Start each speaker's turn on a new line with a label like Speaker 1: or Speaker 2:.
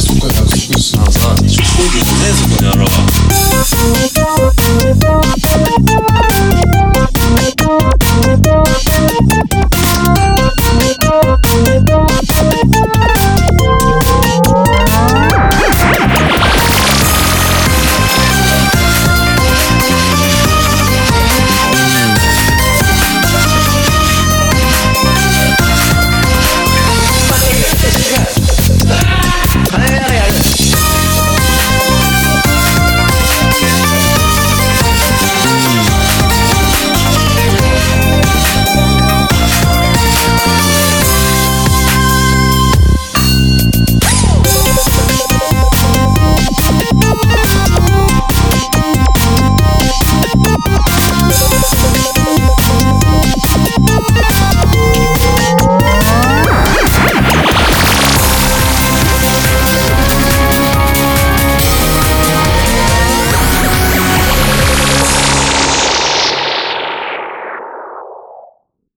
Speaker 1: Сука, как вкусно, назад. Чуть ходит, лезет, но не орла.